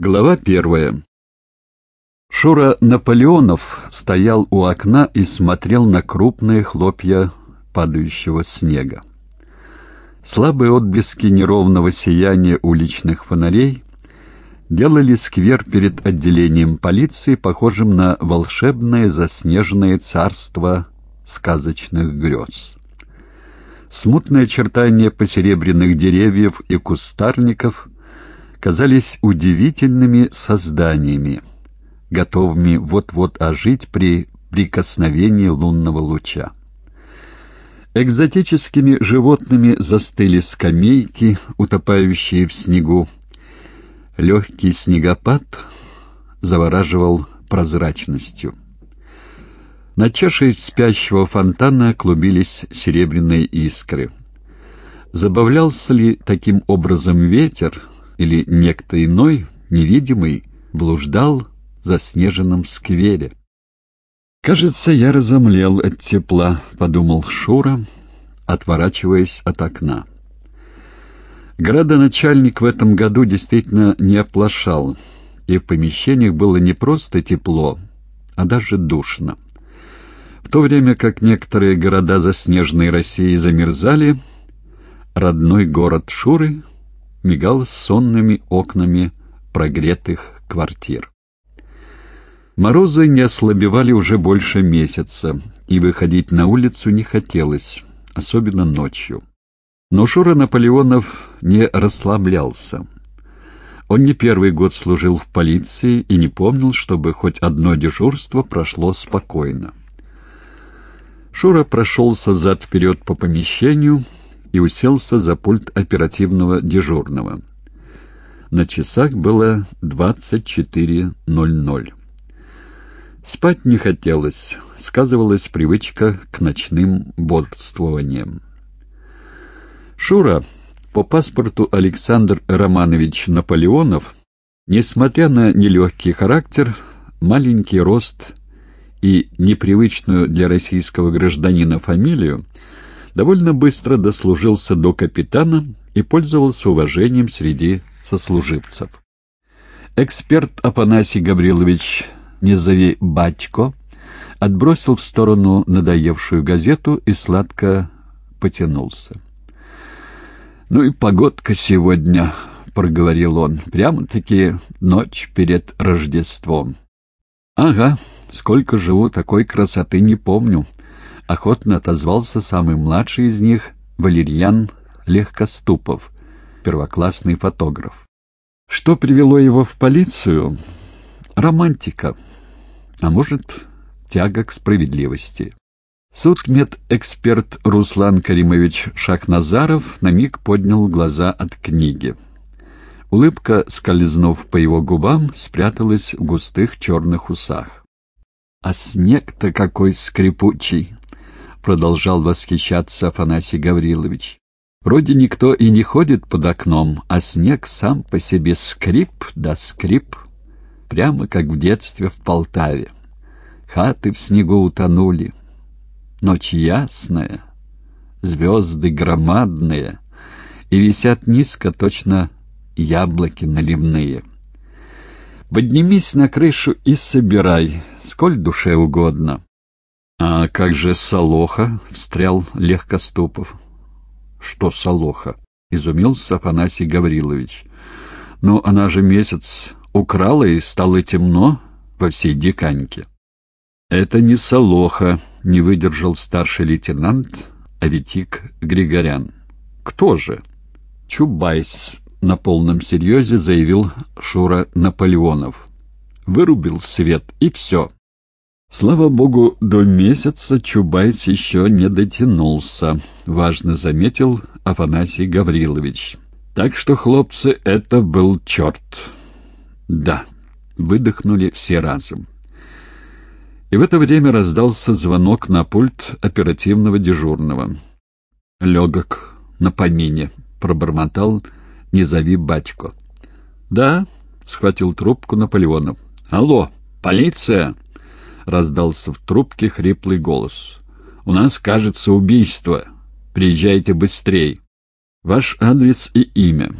Глава первая. Шура Наполеонов стоял у окна и смотрел на крупные хлопья падающего снега. Слабые отблески неровного сияния уличных фонарей делали сквер перед отделением полиции похожим на волшебное заснеженное царство сказочных грез. Смутное очертание посеребряных деревьев и кустарников казались удивительными созданиями, готовыми вот-вот ожить при прикосновении лунного луча. Экзотическими животными застыли скамейки, утопающие в снегу. Легкий снегопад завораживал прозрачностью. На чаше спящего фонтана клубились серебряные искры. Забавлялся ли таким образом ветер, или некто иной, невидимый, блуждал в заснеженном сквере? «Кажется, я разомлел от тепла», — подумал Шура, отворачиваясь от окна. Градоначальник в этом году действительно не оплошал, и в помещениях было не просто тепло, а даже душно. В то время как некоторые города заснеженной России замерзали, родной город Шуры мигал сонными окнами прогретых квартир. Морозы не ослабевали уже больше месяца, и выходить на улицу не хотелось, особенно ночью. Но Шура Наполеонов не расслаблялся. Он не первый год служил в полиции и не помнил, чтобы хоть одно дежурство прошло спокойно. Шура прошелся взад-вперед по помещению и уселся за пульт оперативного дежурного. На часах было 24.00. Спать не хотелось, сказывалась привычка к ночным бодрствованиям. Шура, по паспорту Александр Романович Наполеонов, несмотря на нелегкий характер, маленький рост и непривычную для российского гражданина фамилию, довольно быстро дослужился до капитана и пользовался уважением среди сослуживцев. Эксперт Афанасий Гаврилович «Не зови батько», отбросил в сторону надоевшую газету и сладко потянулся. «Ну и погодка сегодня», — проговорил он, — «прямо-таки ночь перед Рождеством». «Ага, сколько живу, такой красоты не помню», — охотно отозвался самый младший из них, Валерьян Легкоступов, первоклассный фотограф. Что привело его в полицию? Романтика а может, тяга к справедливости. Судмедэксперт Руслан Каримович Шахназаров на миг поднял глаза от книги. Улыбка, скользнув по его губам, спряталась в густых черных усах. «А снег-то какой скрипучий!» — продолжал восхищаться Афанасий Гаврилович. «Вроде никто и не ходит под окном, а снег сам по себе скрип да скрип» прямо как в детстве в Полтаве. Хаты в снегу утонули. Ночь ясная, звезды громадные, и висят низко точно яблоки наливные. Поднимись на крышу и собирай, сколь душе угодно. — А как же Солоха? — встрял Легкоступов. — Что Солоха? — изумился Афанасий Гаврилович. — Ну, она же месяц украла и стало темно во всей диканьке. «Это не Солоха», — не выдержал старший лейтенант Аветик Григорян. «Кто же?» «Чубайс», — на полном серьезе заявил Шура Наполеонов. «Вырубил свет, и все». Слава богу, до месяца Чубайс еще не дотянулся, важно заметил Афанасий Гаврилович. Так что, хлопцы, это был черт. «Да», — выдохнули все разом. И в это время раздался звонок на пульт оперативного дежурного. «Легок на помине», — пробормотал «Не зови батько». «Да», — схватил трубку Наполеонов. «Алло, полиция?» — раздался в трубке хриплый голос. «У нас, кажется, убийство. Приезжайте быстрей. Ваш адрес и имя».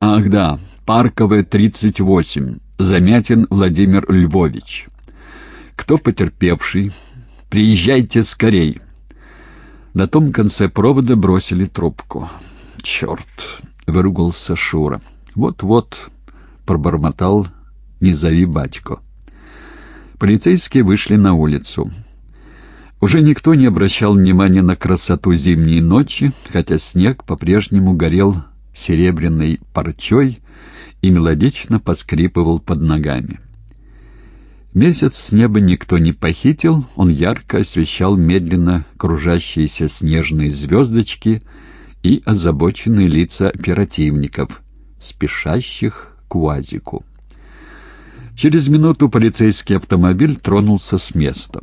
«Ах, да, Парковая, 38. Замятин Владимир Львович. Кто потерпевший? Приезжайте скорей. На том конце провода бросили трубку. «Черт!» — выругался Шура. «Вот-вот», — пробормотал «не зови батько». Полицейские вышли на улицу. Уже никто не обращал внимания на красоту зимней ночи, хотя снег по-прежнему горел серебряной парчой и мелодично поскрипывал под ногами. Месяц с неба никто не похитил, он ярко освещал медленно кружащиеся снежные звездочки и озабоченные лица оперативников, спешащих к УАЗику. Через минуту полицейский автомобиль тронулся с места.